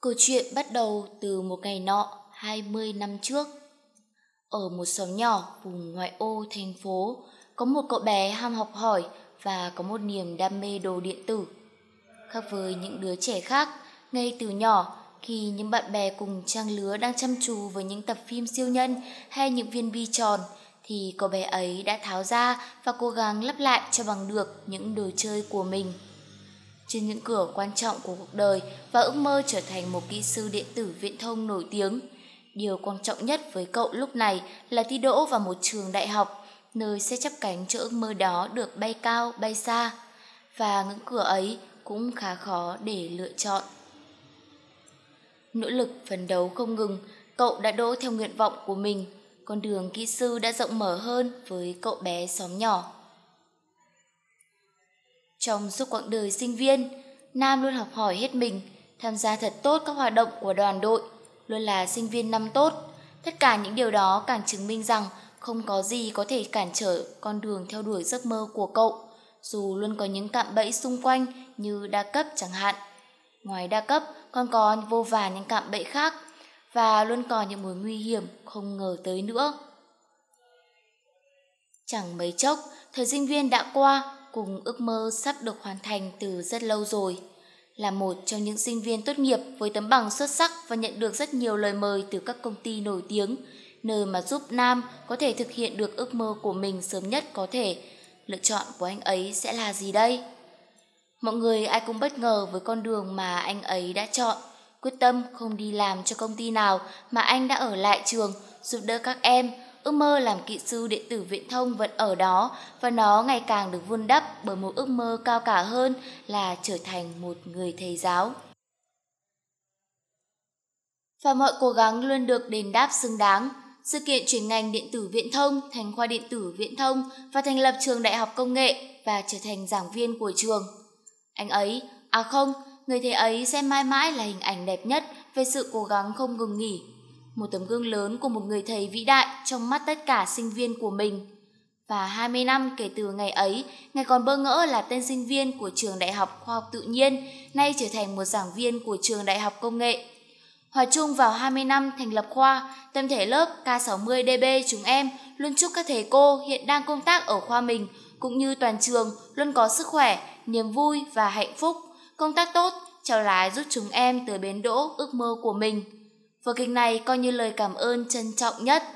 Câu chuyện bắt đầu từ một ngày nọ 20 năm trước. Ở một xóm nhỏ vùng ngoại ô thành phố, có một cậu bé ham học hỏi và có một niềm đam mê đồ điện tử. Khác với những đứa trẻ khác, ngay từ nhỏ, khi những bạn bè cùng trang lứa đang chăm chú với những tập phim siêu nhân hay những viên bi tròn, thì cậu bé ấy đã tháo ra và cố gắng lắp lại cho bằng được những đồ chơi của mình. Trên những cửa quan trọng của cuộc đời và ước mơ trở thành một kỹ sư điện tử viễn thông nổi tiếng, điều quan trọng nhất với cậu lúc này là thi đỗ vào một trường đại học, nơi sẽ chấp cánh cho ước mơ đó được bay cao, bay xa. Và ngưỡng cửa ấy cũng khá khó để lựa chọn. Nỗ lực phấn đấu không ngừng, cậu đã đỗ theo nguyện vọng của mình. Con đường kỹ sư đã rộng mở hơn với cậu bé xóm nhỏ. Trong suốt quãng đời sinh viên, Nam luôn học hỏi hết mình, tham gia thật tốt các hoạt động của đoàn đội, luôn là sinh viên năm tốt. Tất cả những điều đó càng chứng minh rằng không có gì có thể cản trở con đường theo đuổi giấc mơ của cậu, dù luôn có những cạm bẫy xung quanh như đa cấp chẳng hạn. Ngoài đa cấp, còn có vô vàn những cạm bẫy khác và luôn còn những mối nguy hiểm không ngờ tới nữa. Chẳng mấy chốc, thời sinh viên đã qua, cùng ước mơ sắp được hoàn thành từ rất lâu rồi. Là một trong những sinh viên tốt nghiệp với tấm bằng xuất sắc và nhận được rất nhiều lời mời từ các công ty nổi tiếng, nơi mà giúp Nam có thể thực hiện được ước mơ của mình sớm nhất có thể. Lựa chọn của anh ấy sẽ là gì đây? Mọi người ai cũng bất ngờ với con đường mà anh ấy đã chọn. Quyết tâm không đi làm cho công ty nào mà anh đã ở lại trường, giúp đỡ các em. Ước mơ làm kỹ sư điện tử viễn thông vẫn ở đó và nó ngày càng được vun đắp bởi một ước mơ cao cả hơn là trở thành một người thầy giáo. Và mọi cố gắng luôn được đền đáp xứng đáng. Sự kiện chuyển ngành điện tử viễn thông thành khoa điện tử viễn thông và thành lập trường đại học công nghệ và trở thành giảng viên của trường. Anh ấy, à không, người thầy ấy sẽ mãi mãi là hình ảnh đẹp nhất về sự cố gắng không ngừng nghỉ. Một tấm gương lớn của một người thầy vĩ đại trong mắt tất cả sinh viên của mình. Và 20 năm kể từ ngày ấy, ngày còn bơ ngỡ là tên sinh viên của trường Đại học Khoa học Tự nhiên, nay trở thành một giảng viên của trường Đại học Công nghệ. Hòa chung vào 20 năm thành lập khoa, tâm thể lớp K60DB chúng em luôn chúc các thầy cô hiện đang công tác ở khoa mình cũng như toàn trường luôn có sức khỏe, niềm vui và hạnh phúc, công tác tốt, trao lái giúp chúng em tới bến đỗ ước mơ của mình. Vở kịch này coi như lời cảm ơn trân trọng nhất